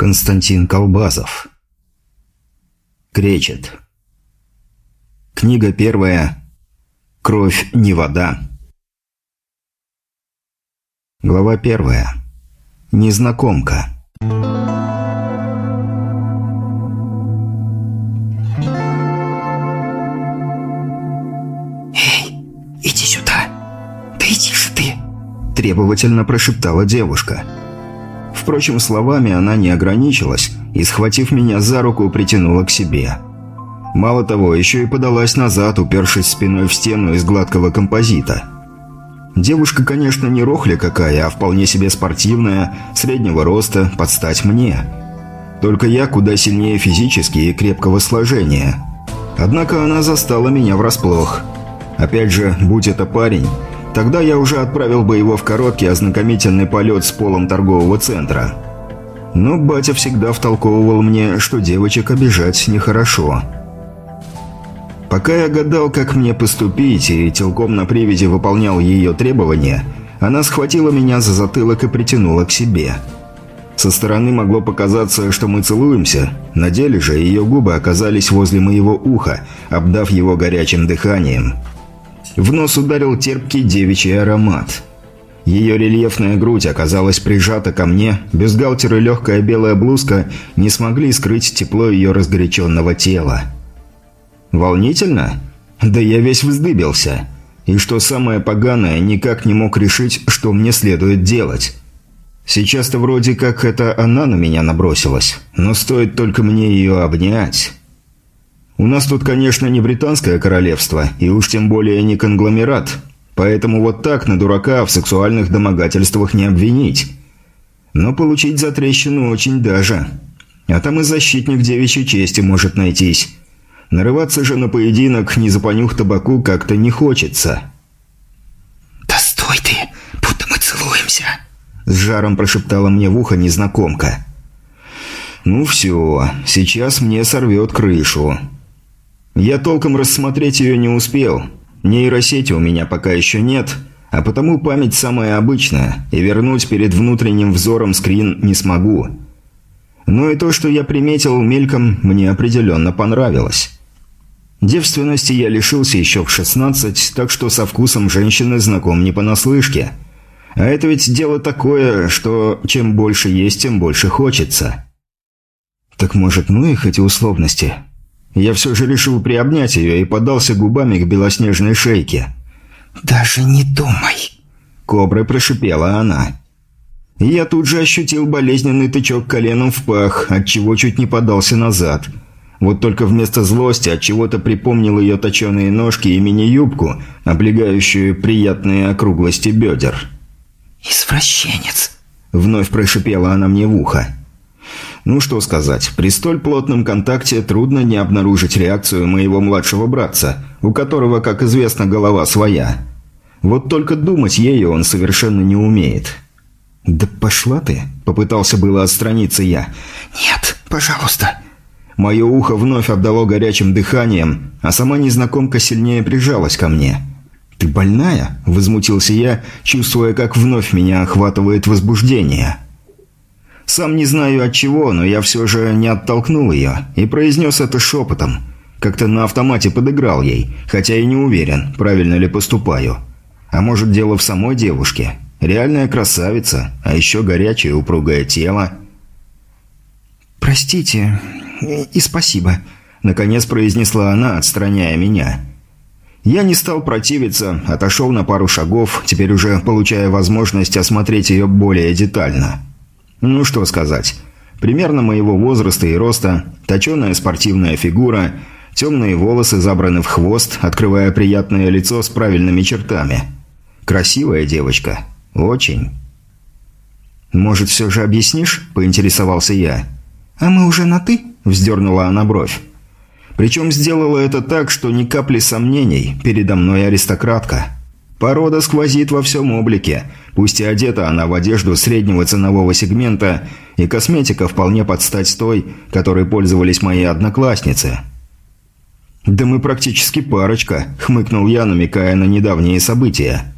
Константин Колбазов Кречет. Книга первая. Кровь не вода. Глава первая. Незнакомка. «Эй, иди сюда! Да иди же ты!» Требовательно прошептала девушка – Впрочем, словами она не ограничилась и, схватив меня за руку, притянула к себе. Мало того, еще и подалась назад, упершись спиной в стену из гладкого композита. Девушка, конечно, не рохля какая, а вполне себе спортивная, среднего роста, под стать мне. Только я куда сильнее физически и крепкого сложения. Однако она застала меня врасплох. Опять же, будь это парень, Тогда я уже отправил бы его в короткий ознакомительный полет с полом торгового центра. Но батя всегда втолковывал мне, что девочек обижать нехорошо. Пока я гадал, как мне поступить, и телком на привязи выполнял ее требования, она схватила меня за затылок и притянула к себе. Со стороны могло показаться, что мы целуемся, на деле же ее губы оказались возле моего уха, обдав его горячим дыханием – в нос ударил терпкий девичий аромат. Ее рельефная грудь оказалась прижата ко мне, бюстгальтер и легкая белая блузка не смогли скрыть тепло ее разгоряченного тела. Волнительно? Да я весь вздыбился. И что самое поганое, никак не мог решить, что мне следует делать. Сейчас-то вроде как это она на меня набросилась, но стоит только мне ее обнять... У нас тут, конечно, не британское королевство, и уж тем более не конгломерат. Поэтому вот так на дурака в сексуальных домогательствах не обвинить. Но получить за трещину очень даже. А там и защитник девичьей чести может найтись. Нарываться же на поединок, не запонюх табаку, как-то не хочется. «Да стой ты, будто мы целуемся!» С жаром прошептала мне в ухо незнакомка. «Ну все, сейчас мне сорвет крышу». Я толком рассмотреть ее не успел. Нейросети у меня пока еще нет, а потому память самая обычная, и вернуть перед внутренним взором скрин не смогу. Но и то, что я приметил мельком, мне определенно понравилось. Девственности я лишился еще в 16, так что со вкусом женщины знаком не понаслышке. А это ведь дело такое, что чем больше есть, тем больше хочется. Так может, ну их эти условности? Я все же решил приобнять ее и подался губами к белоснежной шейке. «Даже не думай!» Кобра прошипела она. Я тут же ощутил болезненный тычок коленом в пах, от чего чуть не подался назад. Вот только вместо злости от чего-то припомнил ее точеные ножки и мини-юбку, облегающую приятные округлости бедер. «Извращенец!» Вновь прошипела она мне в ухо. Ну что сказать, при столь плотном контакте трудно не обнаружить реакцию моего младшего братца, у которого, как известно, голова своя. Вот только думать ею он совершенно не умеет. «Да пошла ты!» – попытался было отстраниться я. «Нет, пожалуйста!» Мое ухо вновь обдало горячим дыханием, а сама незнакомка сильнее прижалась ко мне. «Ты больная?» – возмутился я, чувствуя, как вновь меня охватывает возбуждение. Сам не знаю от чего, но я все же не оттолкнул ее и произнес это шепотом. Как-то на автомате подыграл ей, хотя и не уверен, правильно ли поступаю. А может дело в самой девушке? Реальная красавица, а еще горячее упругое тело. «Простите и спасибо», — наконец произнесла она, отстраняя меня. Я не стал противиться, отошел на пару шагов, теперь уже получая возможность осмотреть ее более детально. Ну что сказать. Примерно моего возраста и роста, точеная спортивная фигура, темные волосы забраны в хвост, открывая приятное лицо с правильными чертами. Красивая девочка. Очень. «Может, все же объяснишь?» – поинтересовался я. «А мы уже на «ты»?» – вздернула она бровь. Причем сделала это так, что ни капли сомнений, передо мной аристократка. Порода сквозит во всем облике, пусть и одета она в одежду среднего ценового сегмента, и косметика вполне под стать той, которой пользовались мои одноклассницы. «Да мы практически парочка», — хмыкнул я, намекая на недавние события.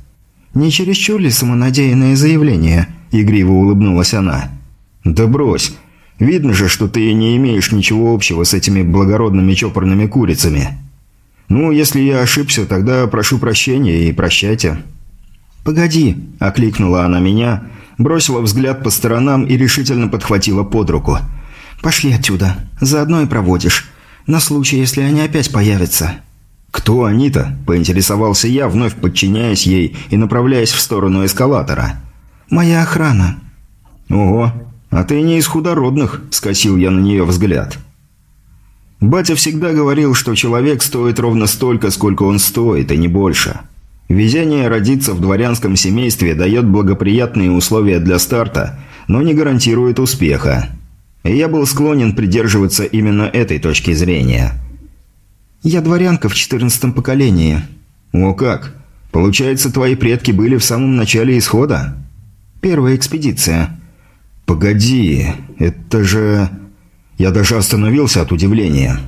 «Не чересчур ли самонадеянное заявление?» — игриво улыбнулась она. «Да брось. Видно же, что ты не имеешь ничего общего с этими благородными чопорными курицами. Ну, если я ошибся, тогда прошу прощения и прощайте». «Погоди», — окликнула она меня, бросила взгляд по сторонам и решительно подхватила под руку. «Пошли отсюда. Заодно и проводишь. На случай, если они опять появятся». «Кто они-то?» – поинтересовался я, вновь подчиняясь ей и направляясь в сторону эскалатора. «Моя охрана». «Ого, а ты не из худородных», – скосил я на нее взгляд. Батя всегда говорил, что человек стоит ровно столько, сколько он стоит, и не больше. Везение родиться в дворянском семействе дает благоприятные условия для старта, но не гарантирует успеха. И я был склонен придерживаться именно этой точки зрения. «Я дворянка в четырнадцатом поколении». «О как! Получается, твои предки были в самом начале исхода?» «Первая экспедиция». «Погоди, это же...» Я даже остановился от удивления.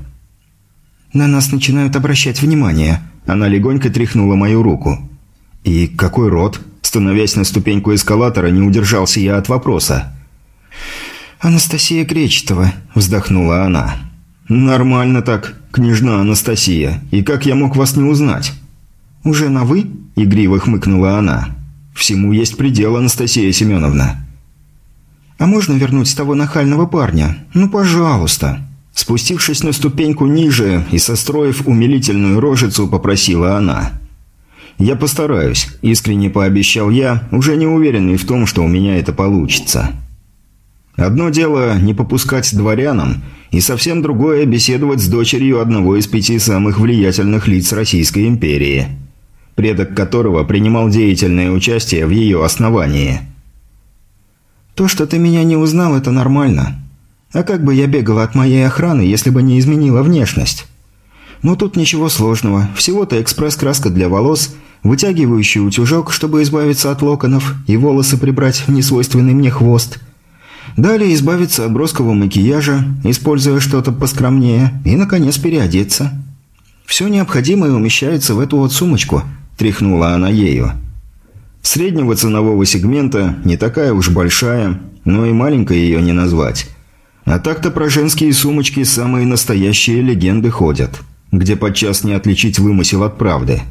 «На нас начинают обращать внимание». Она легонько тряхнула мою руку. «И какой род?» Становясь на ступеньку эскалатора, не удержался я от вопроса. «Анастасия Кречетова», – вздохнула она. «Нормально так, княжна Анастасия. И как я мог вас не узнать?» «Уже на «вы»?» – игриво хмыкнула она. «Всему есть предел, Анастасия Семеновна». «А можно вернуть того нахального парня? Ну, пожалуйста». Спустившись на ступеньку ниже и состроив умилительную рожицу, попросила она. «Я постараюсь», – искренне пообещал я, уже не уверенный в том, что у меня это получится. Одно дело не попускать дворянам, и совсем другое – беседовать с дочерью одного из пяти самых влиятельных лиц Российской империи, предок которого принимал деятельное участие в ее основании. «То, что ты меня не узнал, это нормально. А как бы я бегала от моей охраны, если бы не изменила внешность?» «Но тут ничего сложного. Всего-то экспресс-краска для волос, вытягивающий утюжок, чтобы избавиться от локонов, и волосы прибрать в несвойственный мне хвост – Далее избавиться от броского макияжа, используя что-то поскромнее, и, наконец, переодеться. «Все необходимое умещается в эту вот сумочку», – тряхнула она ею. Среднего ценового сегмента, не такая уж большая, но и маленькой ее не назвать. А так-то про женские сумочки самые настоящие легенды ходят, где подчас не отличить вымысел от правды.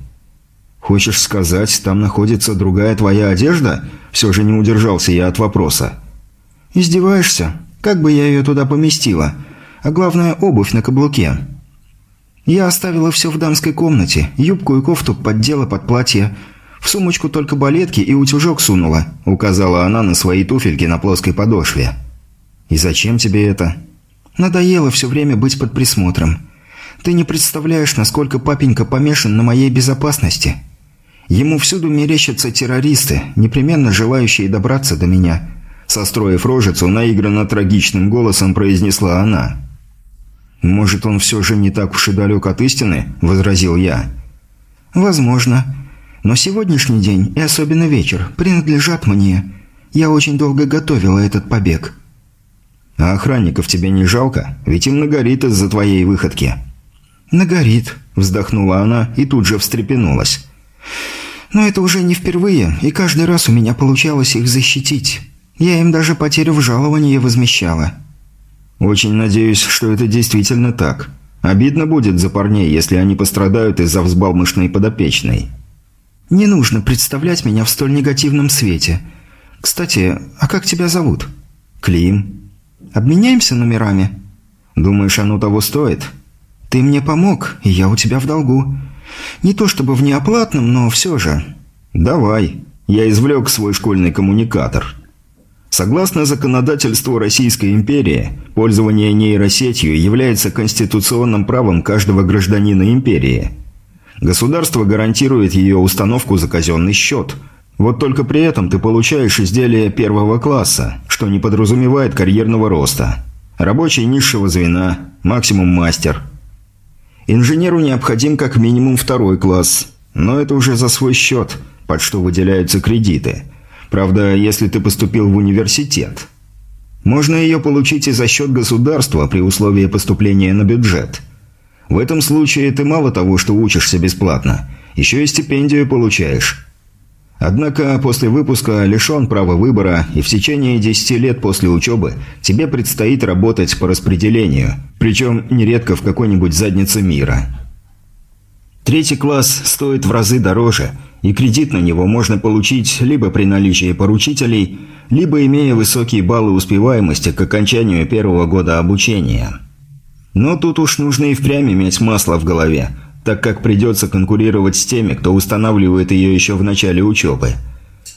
«Хочешь сказать, там находится другая твоя одежда?» Все же не удержался я от вопроса. «Издеваешься? Как бы я ее туда поместила? А главное, обувь на каблуке». «Я оставила все в дамской комнате. Юбку и кофту поддела под платье. В сумочку только балетки и утюжок сунула», — указала она на свои туфельки на плоской подошве. «И зачем тебе это?» «Надоело все время быть под присмотром. Ты не представляешь, насколько папенька помешан на моей безопасности. Ему всюду мерещатся террористы, непременно желающие добраться до меня». Состроив рожицу, наигранно трагичным голосом произнесла она. «Может, он все же не так уж и далек от истины?» – возразил я. «Возможно. Но сегодняшний день, и особенно вечер, принадлежат мне. Я очень долго готовила этот побег». «А охранников тебе не жалко? Ведь им нагорит из-за твоей выходки». «Нагорит», – вздохнула она и тут же встрепенулась. «Но это уже не впервые, и каждый раз у меня получалось их защитить». Я им даже потерю в жаловании возмещала». «Очень надеюсь, что это действительно так. Обидно будет за парней, если они пострадают из-за взбалмошной подопечной». «Не нужно представлять меня в столь негативном свете. Кстати, а как тебя зовут?» «Клим». «Обменяемся номерами?» «Думаешь, оно того стоит?» «Ты мне помог, и я у тебя в долгу. Не то чтобы в неоплатном, но все же». «Давай». Я извлек свой школьный коммуникатор. Согласно законодательству Российской империи, пользование нейросетью является конституционным правом каждого гражданина империи. Государство гарантирует ее установку за казенный счет, Вот только при этом ты получаешь изделие первого класса, что не подразумевает карьерного роста. Рабочий низшего звена, максимум мастер. Инженеру необходим как минимум второй класс, но это уже за свой счет, под что выделяются кредиты. Правда, если ты поступил в университет. Можно ее получить и за счет государства при условии поступления на бюджет. В этом случае ты мало того, что учишься бесплатно, еще и стипендию получаешь. Однако после выпуска лишен права выбора, и в течение 10 лет после учебы тебе предстоит работать по распределению, причем нередко в какой-нибудь заднице мира. Третий класс стоит в разы дороже, и кредит на него можно получить либо при наличии поручителей, либо имея высокие баллы успеваемости к окончанию первого года обучения. Но тут уж нужно и впрямь иметь масло в голове – так как придется конкурировать с теми, кто устанавливает ее еще в начале учебы.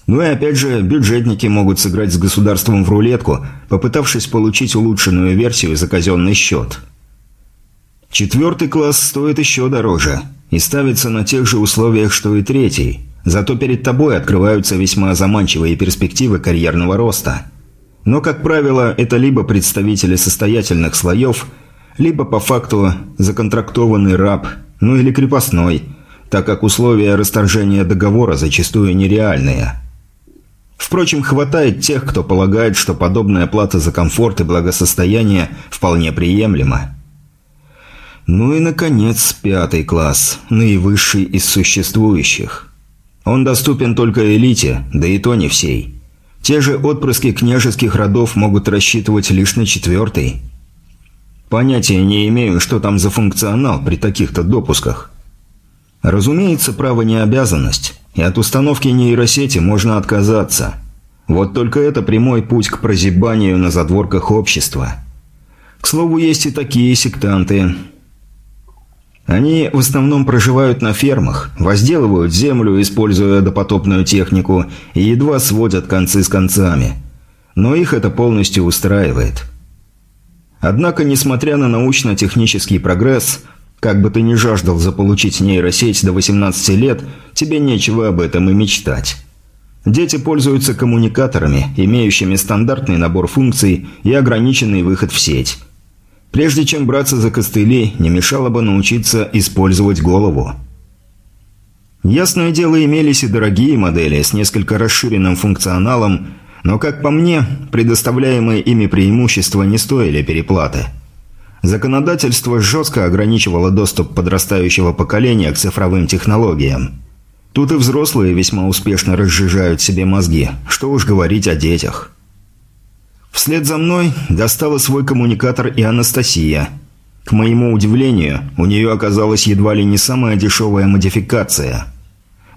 Ну и опять же, бюджетники могут сыграть с государством в рулетку, попытавшись получить улучшенную версию за казенный счет. Четвертый класс стоит еще дороже и ставится на тех же условиях, что и третий. Зато перед тобой открываются весьма заманчивые перспективы карьерного роста. Но, как правило, это либо представители состоятельных слоев, либо по факту законтрактованный раб – ну или крепостной, так как условия расторжения договора зачастую нереальные. Впрочем, хватает тех, кто полагает, что подобная плата за комфорт и благосостояние вполне приемлема. Ну и, наконец, пятый класс, наивысший из существующих. Он доступен только элите, да и то не всей. Те же отпрыски княжеских родов могут рассчитывать лишь на четвертый – Понятия не имею, что там за функционал при таких-то допусках. Разумеется, право не обязанность, и от установки нейросети можно отказаться. Вот только это прямой путь к прозябанию на задворках общества. К слову, есть и такие сектанты. Они в основном проживают на фермах, возделывают землю, используя допотопную технику, и едва сводят концы с концами. Но их это полностью устраивает. Однако, несмотря на научно-технический прогресс, как бы ты ни жаждал заполучить нейросеть до 18 лет, тебе нечего об этом и мечтать. Дети пользуются коммуникаторами, имеющими стандартный набор функций и ограниченный выход в сеть. Прежде чем браться за костыли, не мешало бы научиться использовать голову. Ясное дело, имелись и дорогие модели с несколько расширенным функционалом, но, как по мне, предоставляемые ими преимущества не стоили переплаты. Законодательство жестко ограничивало доступ подрастающего поколения к цифровым технологиям. Тут и взрослые весьма успешно разжижают себе мозги, что уж говорить о детях. Вслед за мной достала свой коммуникатор и Анастасия. К моему удивлению, у нее оказалась едва ли не самая дешевая модификация –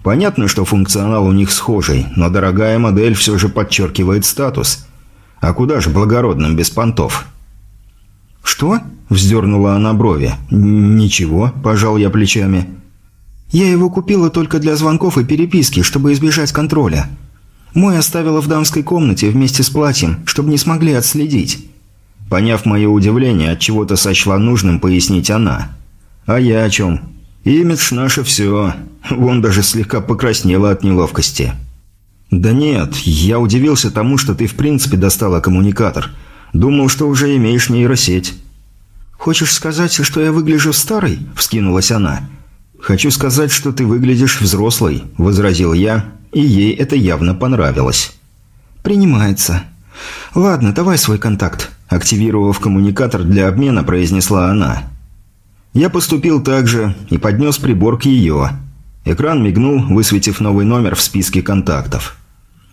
Понятно, что функционал у них схожий, но дорогая модель все же подчеркивает статус. А куда же благородным без понтов? «Что?» – вздернула она брови. «Ничего», – пожал я плечами. «Я его купила только для звонков и переписки, чтобы избежать контроля. Мой оставила в дамской комнате вместе с платьем, чтобы не смогли отследить». Поняв мое удивление, от чего то сочла нужным пояснить она. «А я о чем?» «Имидж наше все. Вон даже слегка покраснела от неловкости». «Да нет, я удивился тому, что ты в принципе достала коммуникатор. Думал, что уже имеешь нейросеть». «Хочешь сказать, что я выгляжу старой?» – вскинулась она. «Хочу сказать, что ты выглядишь взрослой», – возразил я, и ей это явно понравилось. «Принимается. Ладно, давай свой контакт», – активировав коммуникатор для обмена, произнесла она. Я поступил так же и поднес прибор к ее. Экран мигнул, высветив новый номер в списке контактов.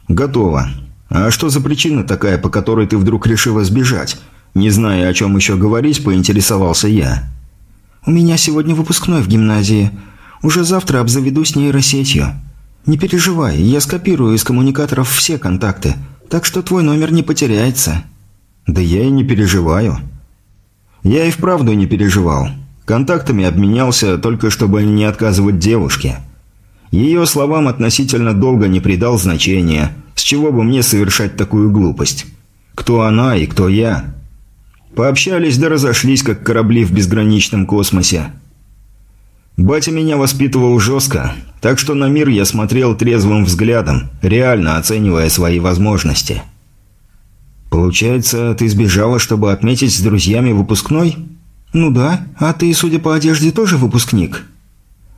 «Готово. А что за причина такая, по которой ты вдруг решила сбежать?» Не зная, о чем еще говорить, поинтересовался я. «У меня сегодня выпускной в гимназии. Уже завтра обзаведусь нейросетью. Не переживай, я скопирую из коммуникаторов все контакты, так что твой номер не потеряется». «Да я и не переживаю». Я и вправду не переживал. Контактами обменялся, только чтобы не отказывать девушке. Ее словам относительно долго не придал значения, с чего бы мне совершать такую глупость. Кто она и кто я? Пообщались да разошлись, как корабли в безграничном космосе. Батя меня воспитывал жестко, так что на мир я смотрел трезвым взглядом, реально оценивая свои возможности. «Получается, ты сбежала, чтобы отметить с друзьями выпускной?» «Ну да, а ты, судя по одежде, тоже выпускник?»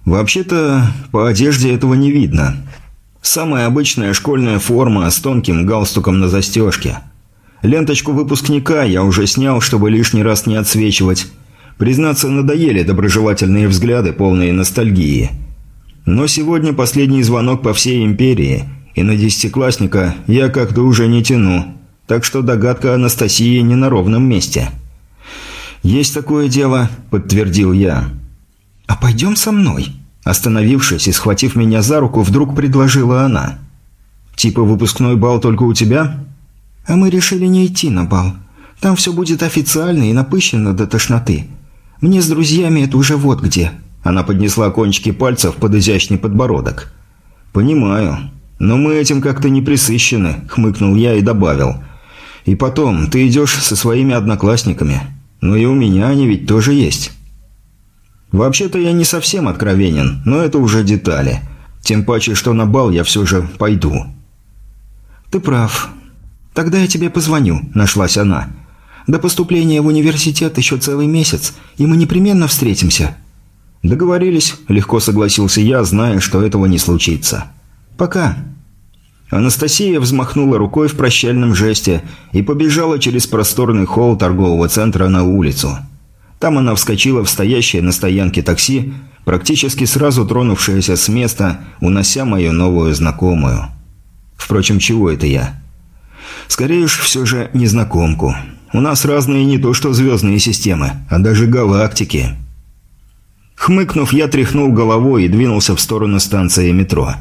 «Вообще-то, по одежде этого не видно. Самая обычная школьная форма с тонким галстуком на застежке. Ленточку выпускника я уже снял, чтобы лишний раз не отсвечивать. Признаться, надоели доброжелательные взгляды, полные ностальгии. Но сегодня последний звонок по всей империи, и на десятиклассника я как-то уже не тяну, так что догадка Анастасии не на ровном месте. «Есть такое дело», — подтвердил я. «А пойдем со мной?» Остановившись и схватив меня за руку, вдруг предложила она. «Типа выпускной бал только у тебя?» «А мы решили не идти на бал. Там все будет официально и напыщено до тошноты. Мне с друзьями это уже вот где». Она поднесла кончики пальцев под изящный подбородок. «Понимаю. Но мы этим как-то не присыщены», — хмыкнул я и добавил. «И потом, ты идешь со своими одноклассниками. Но и у меня они ведь тоже есть». Вообще-то я не совсем откровенен, но это уже детали. Тем паче, что на бал я все же пойду. «Ты прав. Тогда я тебе позвоню», – нашлась она. «До поступления в университет еще целый месяц, и мы непременно встретимся». «Договорились», – легко согласился я, зная, что этого не случится. «Пока». Анастасия взмахнула рукой в прощальном жесте и побежала через просторный холл торгового центра на улицу. Там она вскочила в стоящее на стоянке такси, практически сразу тронувшееся с места, унося мою новую знакомую. Впрочем, чего это я? Скорее уж, все же незнакомку. У нас разные не то что звездные системы, а даже галактики. Хмыкнув, я тряхнул головой и двинулся в сторону станции метро.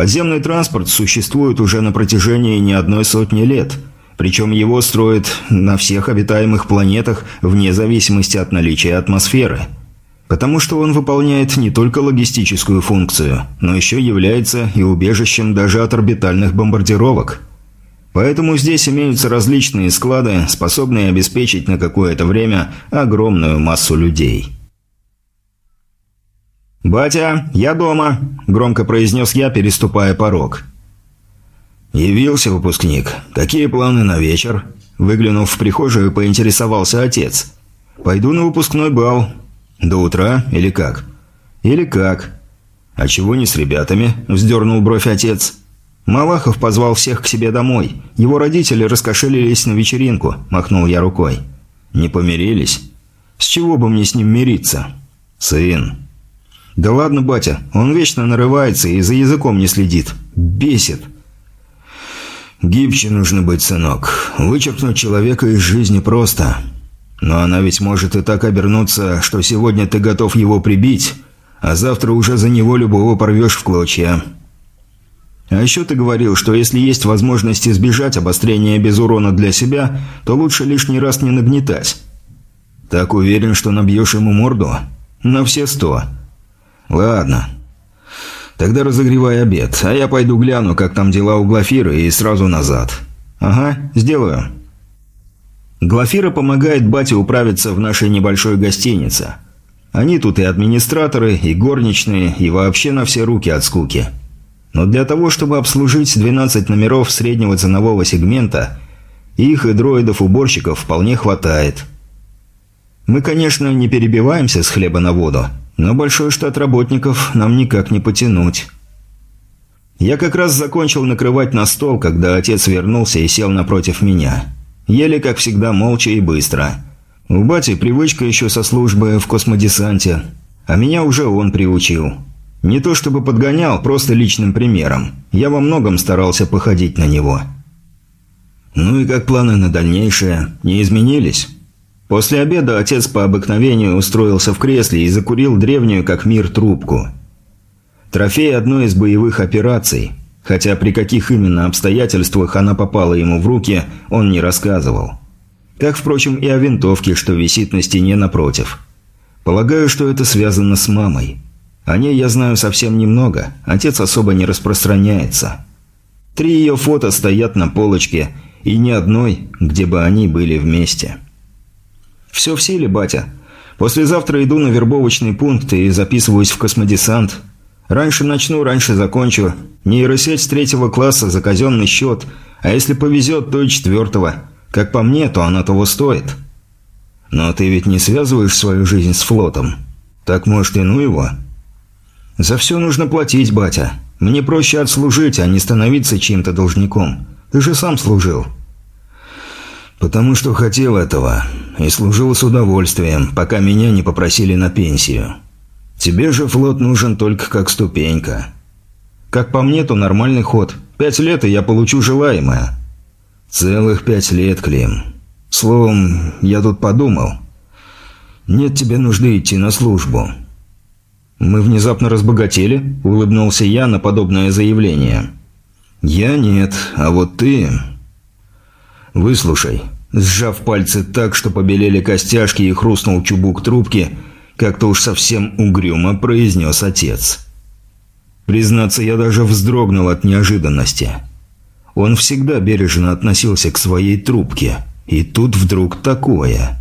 Подземный транспорт существует уже на протяжении не одной сотни лет – причем его строят на всех обитаемых планетах вне зависимости от наличия атмосферы. Потому что он выполняет не только логистическую функцию, но еще является и убежищем даже от орбитальных бомбардировок. Поэтому здесь имеются различные склады, способные обеспечить на какое-то время огромную массу людей. «Батя, я дома», – громко произнес я, переступая порог. «Явился выпускник. Какие планы на вечер?» Выглянув в прихожую, поинтересовался отец. «Пойду на выпускной бал. До утра или как?» «Или как?» «А чего не с ребятами?» – вздернул бровь отец. «Малахов позвал всех к себе домой. Его родители раскошелились на вечеринку», – махнул я рукой. «Не помирились?» «С чего бы мне с ним мириться?» «Сын». «Да ладно, батя, он вечно нарывается и за языком не следит. Бесит». «Гибче нужно быть, сынок. Вычеркнуть человека из жизни просто. Но она ведь может и так обернуться, что сегодня ты готов его прибить, а завтра уже за него любого порвешь в клочья». А еще ты говорил, что если есть возможность избежать обострения без урона для себя, то лучше лишний раз не нагнетать. Так уверен, что набьешь ему морду? На все сто. Ладно, «Тогда разогревай обед, а я пойду гляну, как там дела у Глафиры, и сразу назад». «Ага, сделаю». Глафира помогает бате управиться в нашей небольшой гостинице. Они тут и администраторы, и горничные, и вообще на все руки от скуки. Но для того, чтобы обслужить 12 номеров среднего ценового сегмента, их и дроидов-уборщиков вполне хватает. Мы, конечно, не перебиваемся с хлеба на воду, но большой штат работников нам никак не потянуть. Я как раз закончил накрывать на стол, когда отец вернулся и сел напротив меня. Ели, как всегда, молча и быстро. У бати привычка еще со службы в космодесанте, а меня уже он приучил. Не то чтобы подгонял, просто личным примером. Я во многом старался походить на него. Ну и как планы на дальнейшее? Не изменились? После обеда отец по обыкновению устроился в кресле и закурил древнюю как мир трубку. Трофей одной из боевых операций, хотя при каких именно обстоятельствах она попала ему в руки, он не рассказывал. Как, впрочем, и о винтовке, что висит на стене напротив. Полагаю, что это связано с мамой. О ней я знаю совсем немного, отец особо не распространяется. Три ее фото стоят на полочке, и ни одной, где бы они были вместе. «Все в силе, батя. Послезавтра иду на вербовочный пункт и записываюсь в космодесант. Раньше начну, раньше закончу. Нейросеть с третьего класса за казенный счет, а если повезет, то и четвертого. Как по мне, то она того стоит. Но ты ведь не связываешь свою жизнь с флотом. Так, может, и ну его? За все нужно платить, батя. Мне проще отслужить, а не становиться чьим-то должником. Ты же сам служил. Потому что хотел этого. И служил с удовольствием, пока меня не попросили на пенсию. Тебе же флот нужен только как ступенька. Как по мне, то нормальный ход. Пять лет, и я получу желаемое. Целых пять лет, Клим. Словом, я тут подумал. Нет тебе нужды идти на службу. Мы внезапно разбогатели, улыбнулся я на подобное заявление. Я нет, а вот ты... Выслушай. Сжав пальцы так, что побелели костяшки и хрустнул чубук трубки, как-то уж совсем угрюмо произнес отец. Признаться, я даже вздрогнул от неожиданности. Он всегда бережно относился к своей трубке. И тут вдруг такое.